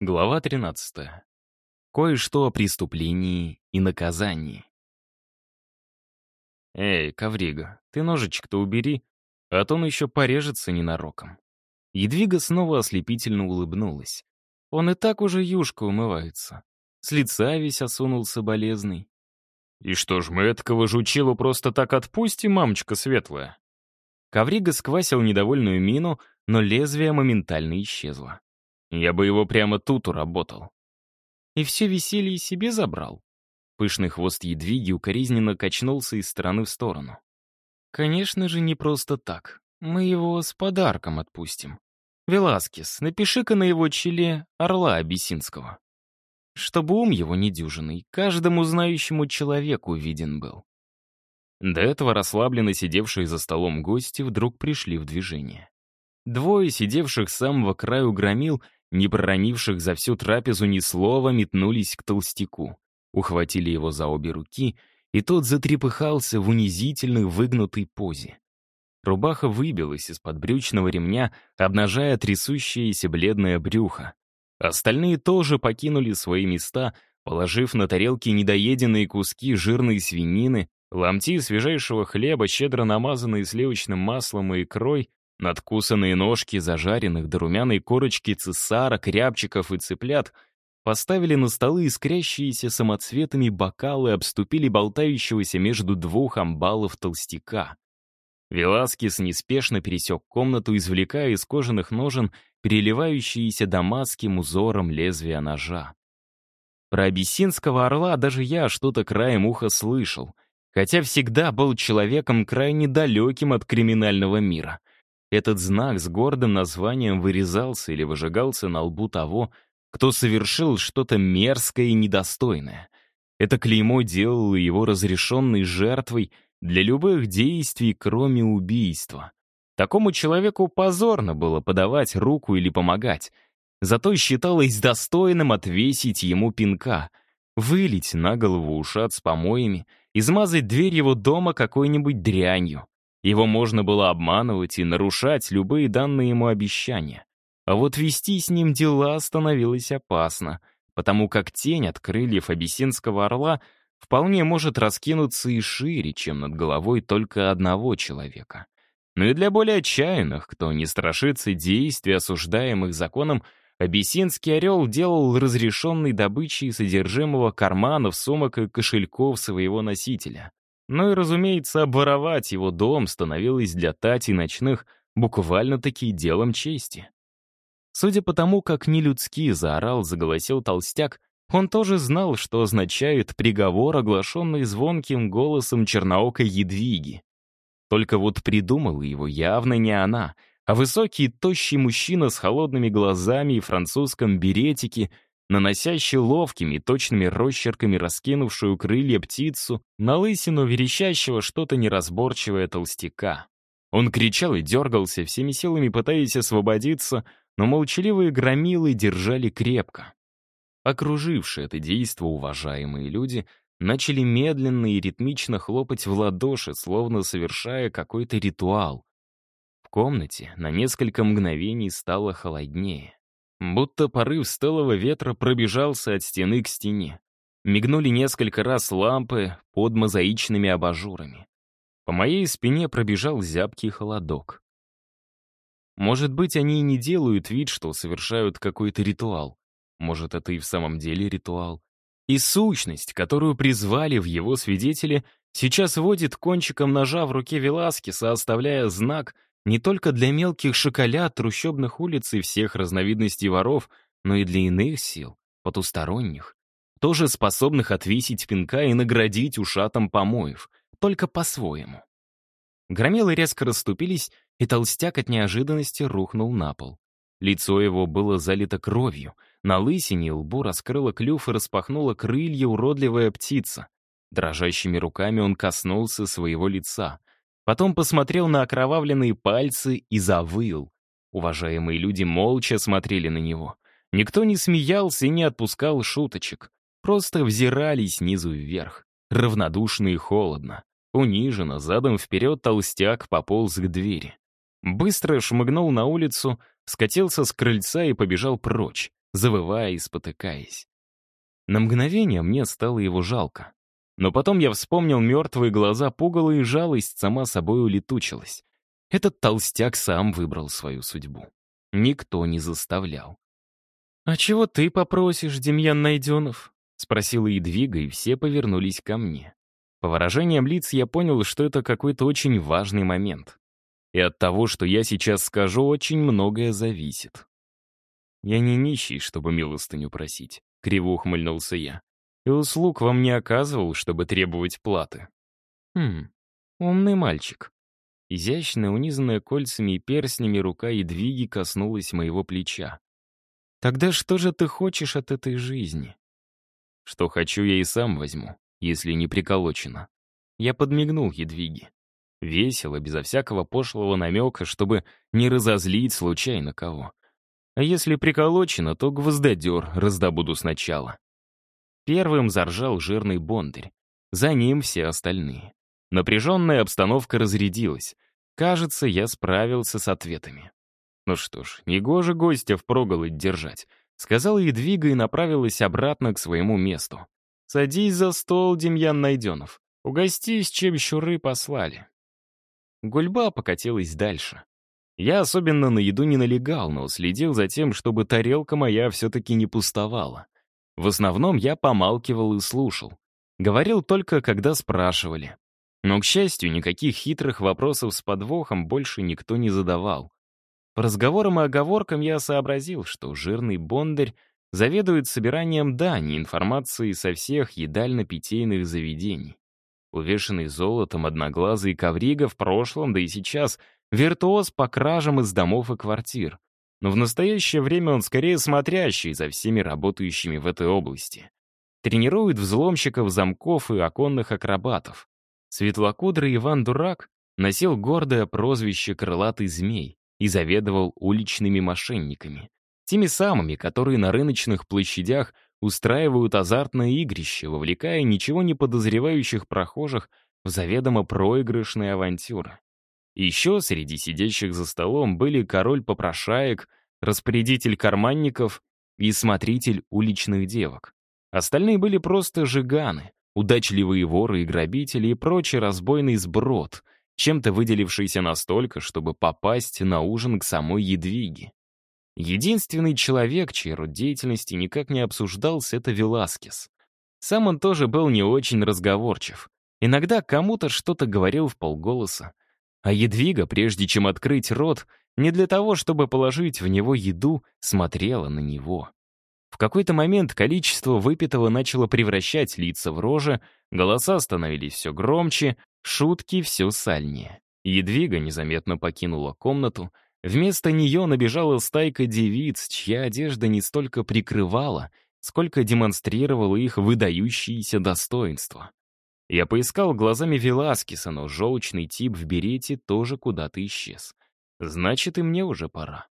Глава 13. Кое-что о преступлении и наказании. «Эй, коврига, ты ножичек-то убери, а то он еще порежется ненароком». Едвига снова ослепительно улыбнулась. Он и так уже юшка умывается. С лица весь осунулся болезный. «И что ж, мы этакого жучилу просто так отпустим, мамочка светлая?» Коврига сквасил недовольную мину, но лезвие моментально исчезло. Я бы его прямо тут уработал. И все веселье себе забрал. Пышный хвост едвиги укоризненно качнулся из стороны в сторону. Конечно же, не просто так. Мы его с подарком отпустим. Веласкес, напиши-ка на его челе орла абиссинского. Чтобы ум его недюжинный, каждому знающему человеку виден был. До этого расслабленно сидевшие за столом гости вдруг пришли в движение. Двое сидевших с самого краю громил — не проронивших за всю трапезу ни слова, метнулись к толстяку. Ухватили его за обе руки, и тот затрепыхался в унизительной выгнутой позе. Рубаха выбилась из-под брючного ремня, обнажая трясущееся бледное брюхо. Остальные тоже покинули свои места, положив на тарелки недоеденные куски жирной свинины, ломти свежайшего хлеба, щедро намазанные сливочным маслом и икрой, Надкусанные ножки зажаренных до румяной корочки цесарок, рябчиков и цыплят поставили на столы искрящиеся самоцветами бокалы, обступили болтающегося между двух амбалов толстяка. Веласкес неспешно пересек комнату, извлекая из кожаных ножен переливающиеся дамасским узором лезвия ножа. Про абиссинского орла даже я что-то краем уха слышал, хотя всегда был человеком крайне далеким от криминального мира. Этот знак с гордым названием вырезался или выжигался на лбу того, кто совершил что-то мерзкое и недостойное. Это клеймо делало его разрешенной жертвой для любых действий, кроме убийства. Такому человеку позорно было подавать руку или помогать. Зато считалось достойным отвесить ему пинка, вылить на голову ушат с помоями, измазать дверь его дома какой-нибудь дрянью. Его можно было обманывать и нарушать любые данные ему обещания. А вот вести с ним дела становилось опасно, потому как тень от крыльев абиссинского орла вполне может раскинуться и шире, чем над головой только одного человека. Но и для более отчаянных, кто не страшится действий, осуждаемых законом, Абиссинский орел делал разрешенной добычей содержимого карманов, сумок и кошельков своего носителя. Ну и, разумеется, обворовать его дом становилось для Тати ночных буквально-таки делом чести. Судя по тому, как нелюдски заорал, заголосил толстяк, он тоже знал, что означает приговор, оглашенный звонким голосом черноокой едвиги. Только вот придумала его явно не она, а высокий, тощий мужчина с холодными глазами и французском беретике — наносящий ловкими, точными росчерками раскинувшую крылья птицу на лысину верещащего что-то неразборчивое толстяка. Он кричал и дергался, всеми силами пытаясь освободиться, но молчаливые громилы держали крепко. Окружившие это действо уважаемые люди начали медленно и ритмично хлопать в ладоши, словно совершая какой-то ритуал. В комнате на несколько мгновений стало холоднее. Будто порыв стылого ветра пробежался от стены к стене. Мигнули несколько раз лампы под мозаичными абажурами. По моей спине пробежал зябкий холодок. Может быть, они и не делают вид, что совершают какой-то ритуал. Может, это и в самом деле ритуал. И сущность, которую призвали в его свидетели, сейчас водит кончиком ножа в руке Веласкеса, оставляя знак — не только для мелких шоколят, трущобных улиц и всех разновидностей воров, но и для иных сил, потусторонних, тоже способных отвесить пинка и наградить ушатом помоев, только по-своему. Громилы резко расступились, и толстяк от неожиданности рухнул на пол. Лицо его было залито кровью, на лысине лбу раскрыла клюв и распахнула крылья уродливая птица. Дрожащими руками он коснулся своего лица. Потом посмотрел на окровавленные пальцы и завыл. Уважаемые люди молча смотрели на него. Никто не смеялся и не отпускал шуточек. Просто взирали снизу вверх. Равнодушно и холодно. Униженно, задом вперед толстяк пополз к двери. Быстро шмыгнул на улицу, скатился с крыльца и побежал прочь. завывая и спотыкаясь. На мгновение мне стало его жалко. Но потом я вспомнил мертвые глаза пугала, и жалость сама собой улетучилась. Этот толстяк сам выбрал свою судьбу. Никто не заставлял. «А чего ты попросишь, Демьян Найденов?» — спросила Едвига, и все повернулись ко мне. По выражениям лиц я понял, что это какой-то очень важный момент. И от того, что я сейчас скажу, очень многое зависит. «Я не нищий, чтобы милостыню просить», — криво ухмыльнулся я. «И услуг вам не оказывал, чтобы требовать платы». «Хм, умный мальчик». Изящная, унизанная кольцами и перстнями рука Едвиги коснулась моего плеча. «Тогда что же ты хочешь от этой жизни?» «Что хочу, я и сам возьму, если не приколочено». Я подмигнул Едвиге. Весело, безо всякого пошлого намека, чтобы не разозлить случайно кого. А если приколочено, то гвоздодер раздобуду сначала. Первым заржал жирный бондарь. За ним все остальные. Напряженная обстановка разрядилась. Кажется, я справился с ответами. Ну что ж, негоже гостя впроголодь держать. Сказала Едвига и направилась обратно к своему месту. «Садись за стол, Демьян Найденов. Угостись, чем щуры послали». Гульба покатилась дальше. Я особенно на еду не налегал, но следил за тем, чтобы тарелка моя все-таки не пустовала. В основном я помалкивал и слушал. Говорил только, когда спрашивали. Но, к счастью, никаких хитрых вопросов с подвохом больше никто не задавал. По разговорам и оговоркам я сообразил, что жирный бондарь заведует собиранием дани информации со всех едально-питейных заведений. Увешанный золотом одноглазый коврига в прошлом, да и сейчас, виртуоз по кражам из домов и квартир. Но в настоящее время он скорее смотрящий за всеми работающими в этой области. Тренирует взломщиков замков и оконных акробатов. Светлокудрый Иван Дурак носил гордое прозвище «крылатый змей» и заведовал уличными мошенниками. Теми самыми, которые на рыночных площадях устраивают азартное игрище, вовлекая ничего не подозревающих прохожих в заведомо проигрышные авантюры. Еще среди сидящих за столом были король попрошаек, распорядитель карманников и смотритель уличных девок. Остальные были просто жиганы, удачливые воры и грабители и прочий разбойный сброд, чем-то выделившийся настолько, чтобы попасть на ужин к самой Едвиге. Единственный человек, чей род деятельности никак не обсуждался, это Веласкес. Сам он тоже был не очень разговорчив. Иногда кому-то что-то говорил в полголоса. А Едвига, прежде чем открыть рот, не для того, чтобы положить в него еду, смотрела на него. В какой-то момент количество выпитого начало превращать лица в рожи, голоса становились все громче, шутки все сальнее. Едвига незаметно покинула комнату, Вместо нее набежала стайка девиц, чья одежда не столько прикрывала, сколько демонстрировала их выдающиеся достоинства. Я поискал глазами Веласкеса, но желчный тип в берете тоже куда-то исчез. Значит, и мне уже пора.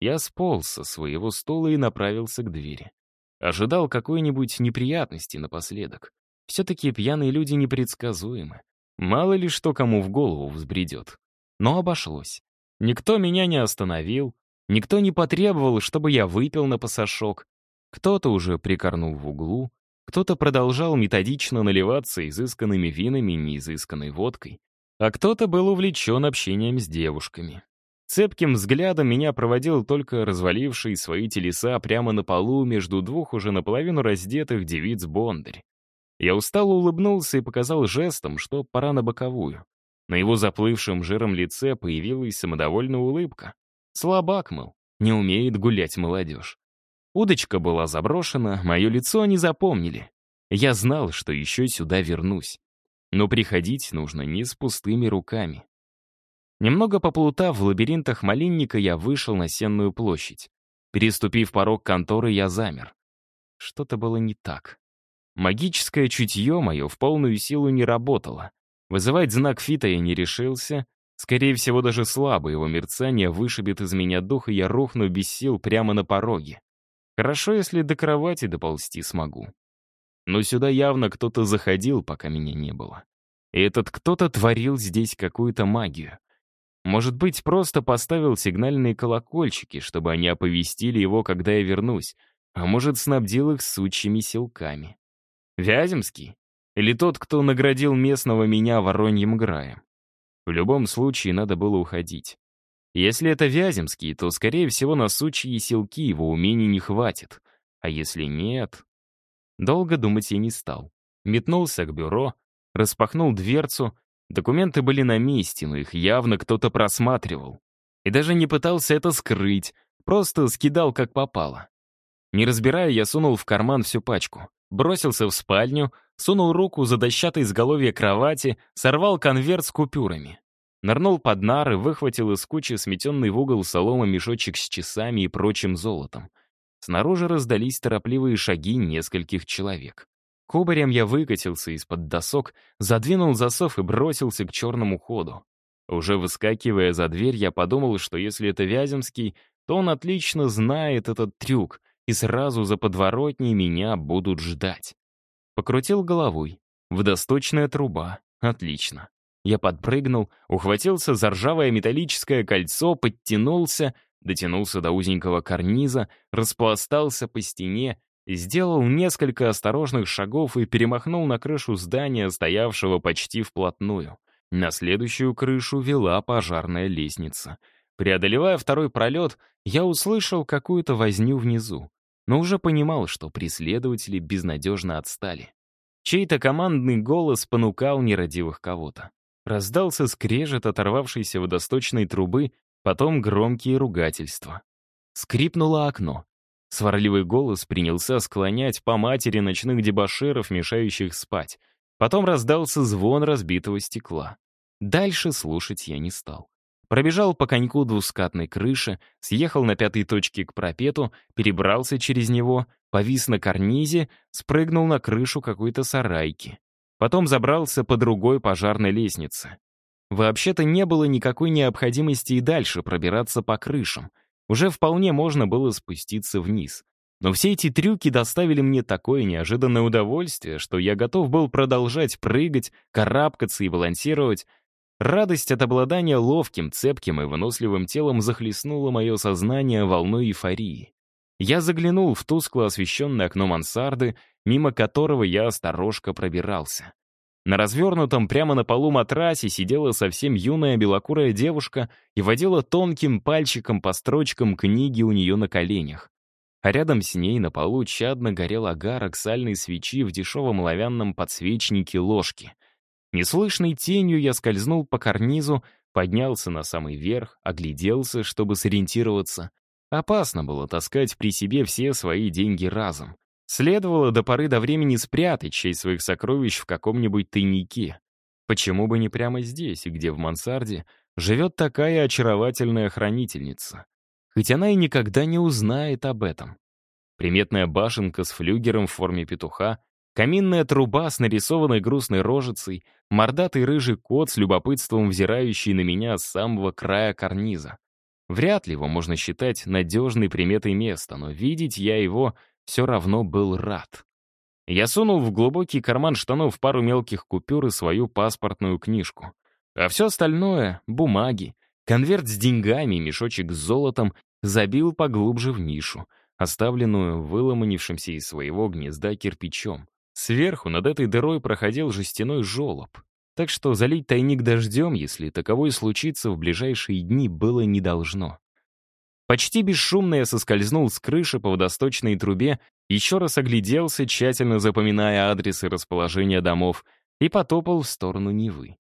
Я сполз со своего стула и направился к двери. Ожидал какой-нибудь неприятности напоследок. Все-таки пьяные люди непредсказуемы. Мало ли что кому в голову взбредет. Но обошлось. Никто меня не остановил, никто не потребовал, чтобы я выпил на пасашок. Кто-то уже прикорнул в углу, кто-то продолжал методично наливаться изысканными винами, неизысканной водкой, а кто-то был увлечен общением с девушками. Цепким взглядом меня проводил только разваливший свои телеса прямо на полу между двух уже наполовину раздетых девиц Бондарь. Я устало улыбнулся и показал жестом, что пора на боковую. На его заплывшем жиром лице появилась самодовольная улыбка. Слабак, мол, не умеет гулять молодежь. Удочка была заброшена, мое лицо они запомнили. Я знал, что еще сюда вернусь. Но приходить нужно не с пустыми руками. Немного поплутав в лабиринтах малинника, я вышел на Сенную площадь. Переступив порог конторы, я замер. Что-то было не так. Магическое чутье мое в полную силу не работало. Вызывать знак фита я не решился. Скорее всего, даже слабое его мерцание вышибет из меня дух, и я рухну без сил прямо на пороге. Хорошо, если до кровати доползти смогу. Но сюда явно кто-то заходил, пока меня не было. И этот кто-то творил здесь какую-то магию. Может быть, просто поставил сигнальные колокольчики, чтобы они оповестили его, когда я вернусь, а может, снабдил их сучьими силками. Вяземский? Или тот, кто наградил местного меня вороньим граем? В любом случае, надо было уходить. Если это Вяземский, то, скорее всего, на сучьи силки его умений не хватит. А если нет... Долго думать я не стал. Метнулся к бюро, распахнул дверцу. Документы были на месте, но их явно кто-то просматривал. И даже не пытался это скрыть, просто скидал как попало. Не разбирая, я сунул в карман всю пачку. Бросился в спальню, сунул руку за дощатое изголовье кровати, сорвал конверт с купюрами. Нырнул под нары, выхватил из кучи сметенный в угол солома мешочек с часами и прочим золотом. Снаружи раздались торопливые шаги нескольких человек. Кубарем я выкатился из-под досок, задвинул засов и бросился к черному ходу. Уже выскакивая за дверь, я подумал, что если это Вяземский, то он отлично знает этот трюк, и сразу за подворотней меня будут ждать. Покрутил головой. Водосточная труба. Отлично. Я подпрыгнул, ухватился за ржавое металлическое кольцо, подтянулся, дотянулся до узенького карниза, распластался по стене, сделал несколько осторожных шагов и перемахнул на крышу здания, стоявшего почти вплотную. На следующую крышу вела пожарная лестница. Преодолевая второй пролет, я услышал какую-то возню внизу, но уже понимал, что преследователи безнадежно отстали. Чей-то командный голос понукал нерадивых кого-то. Раздался скрежет оторвавшейся водосточной трубы, потом громкие ругательства. Скрипнуло окно. Сварливый голос принялся склонять по матери ночных дебоширов, мешающих спать. Потом раздался звон разбитого стекла. Дальше слушать я не стал. Пробежал по коньку двускатной крыши, съехал на пятой точке к пропету, перебрался через него, повис на карнизе, спрыгнул на крышу какой-то сарайки. Потом забрался по другой пожарной лестнице. Вообще-то не было никакой необходимости и дальше пробираться по крышам. Уже вполне можно было спуститься вниз. Но все эти трюки доставили мне такое неожиданное удовольствие, что я готов был продолжать прыгать, карабкаться и балансировать. Радость от обладания ловким, цепким и выносливым телом захлестнула мое сознание волной эйфории. Я заглянул в тускло освещенное окно мансарды, мимо которого я осторожно пробирался. На развернутом прямо на полу матрасе сидела совсем юная белокурая девушка и водила тонким пальчиком по строчкам книги у нее на коленях. А рядом с ней на полу чадно горел агарок сальной свечи в дешевом оловянном подсвечнике ложки. Неслышной тенью я скользнул по карнизу, поднялся на самый верх, огляделся, чтобы сориентироваться. Опасно было таскать при себе все свои деньги разом. Следовало до поры до времени спрятать часть своих сокровищ в каком-нибудь тайнике. Почему бы не прямо здесь, где в мансарде живет такая очаровательная хранительница? Хоть она и никогда не узнает об этом. Приметная башенка с флюгером в форме петуха, каминная труба с нарисованной грустной рожицей, мордатый рыжий кот с любопытством взирающий на меня с самого края карниза. Вряд ли его можно считать надежной приметой места, но видеть я его все равно был рад. Я сунул в глубокий карман штанов пару мелких купюр и свою паспортную книжку. А все остальное — бумаги, конверт с деньгами и мешочек с золотом забил поглубже в нишу, оставленную выломанившимся из своего гнезда кирпичом. Сверху над этой дырой проходил жестяной желоб. Так что залить тайник дождем, если таковой случится в ближайшие дни, было не должно. Почти бесшумно я соскользнул с крыши по водосточной трубе, еще раз огляделся, тщательно запоминая адресы расположения домов, и потопал в сторону Невы.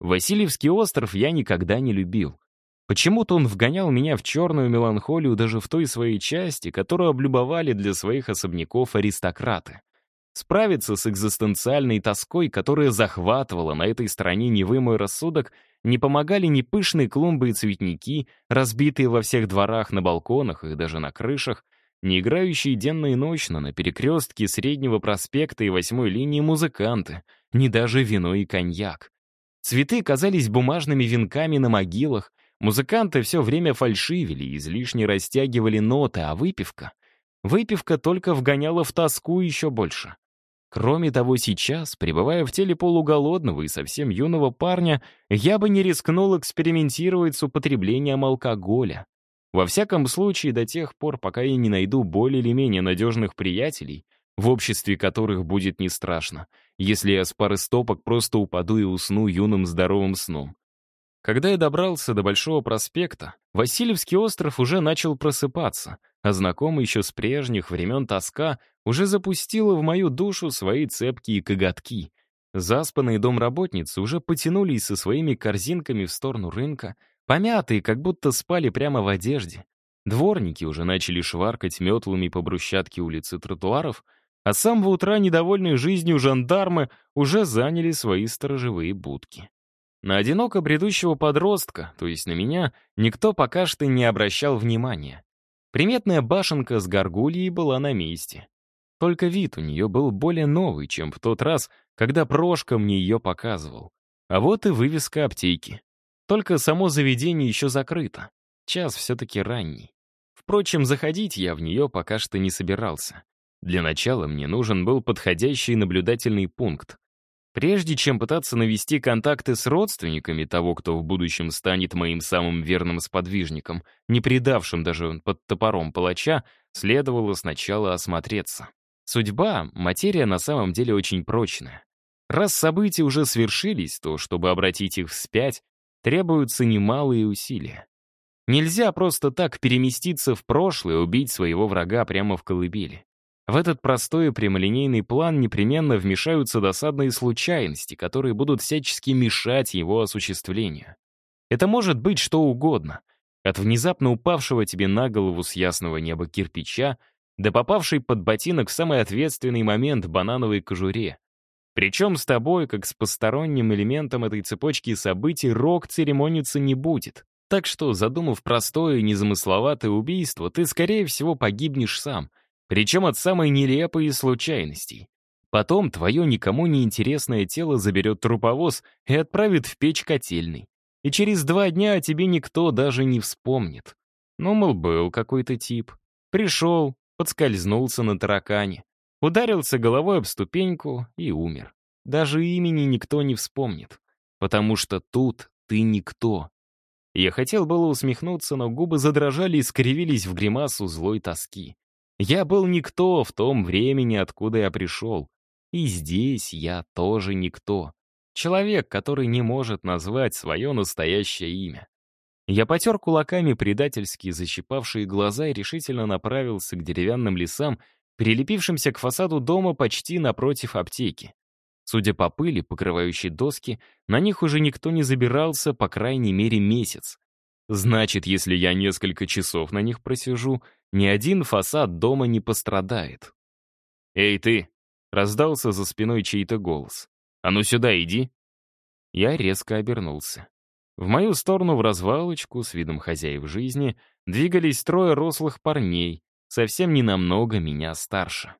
Васильевский остров я никогда не любил. Почему-то он вгонял меня в черную меланхолию даже в той своей части, которую облюбовали для своих особняков аристократы. Справиться с экзистенциальной тоской, которая захватывала на этой стороне Невы мой рассудок, не помогали ни пышные клумбы и цветники, разбитые во всех дворах, на балконах и даже на крышах, ни играющие денно и ночно на перекрестке Среднего проспекта и восьмой линии музыканты, ни даже вино и коньяк. Цветы казались бумажными венками на могилах, музыканты все время фальшивили и излишне растягивали ноты, а выпивка... Выпивка только вгоняла в тоску еще больше. Кроме того, сейчас, пребывая в теле полуголодного и совсем юного парня, я бы не рискнул экспериментировать с употреблением алкоголя. Во всяком случае, до тех пор, пока я не найду более или менее надежных приятелей, в обществе которых будет не страшно, если я с пары стопок просто упаду и усну юным здоровым сном. Когда я добрался до Большого проспекта, Васильевский остров уже начал просыпаться, а знакомый еще с прежних времен тоска уже запустила в мою душу свои цепкие коготки. Заспанные домработницы уже потянулись со своими корзинками в сторону рынка, помятые, как будто спали прямо в одежде. Дворники уже начали шваркать метлами по брусчатке улицы тротуаров, а с самого утра недовольные жизнью жандармы уже заняли свои сторожевые будки. На одиноко бредущего подростка, то есть на меня, никто пока что не обращал внимания. Приметная башенка с горгульей была на месте. Только вид у нее был более новый, чем в тот раз, когда Прошка мне ее показывал. А вот и вывеска аптеки. Только само заведение еще закрыто. Час все-таки ранний. Впрочем, заходить я в нее пока что не собирался. Для начала мне нужен был подходящий наблюдательный пункт. Прежде чем пытаться навести контакты с родственниками того, кто в будущем станет моим самым верным сподвижником, не предавшим даже под топором палача, следовало сначала осмотреться. Судьба — материя на самом деле очень прочная. Раз события уже свершились, то, чтобы обратить их вспять, требуются немалые усилия. Нельзя просто так переместиться в прошлое и убить своего врага прямо в колыбели. В этот простой и прямолинейный план непременно вмешаются досадные случайности, которые будут всячески мешать его осуществлению. Это может быть что угодно. От внезапно упавшего тебе на голову с ясного неба кирпича до попавшей под ботинок в самый ответственный момент банановой кожуре. Причем с тобой, как с посторонним элементом этой цепочки событий, рок церемониться не будет. Так что, задумав простое и незамысловатое убийство, ты, скорее всего, погибнешь сам — причем от самой нелепой из случайностей. Потом твое никому не интересное тело заберет труповоз и отправит в печь котельный. И через два дня о тебе никто даже не вспомнит. Ну, мол, был какой-то тип. Пришел, подскользнулся на таракане, ударился головой об ступеньку и умер. Даже имени никто не вспомнит. Потому что тут ты никто. Я хотел было усмехнуться, но губы задрожали и скривились в гримасу злой тоски. Я был никто в том времени, откуда я пришел. И здесь я тоже никто. Человек, который не может назвать свое настоящее имя. Я потер кулаками предательски защипавшие глаза и решительно направился к деревянным лесам, прилепившимся к фасаду дома почти напротив аптеки. Судя по пыли, покрывающей доски, на них уже никто не забирался, по крайней мере, месяц. Значит, если я несколько часов на них просижу, ни один фасад дома не пострадает. «Эй, ты!» — раздался за спиной чей-то голос. «А ну сюда иди!» Я резко обернулся. В мою сторону в развалочку с видом хозяев жизни двигались трое рослых парней, совсем не намного меня старше.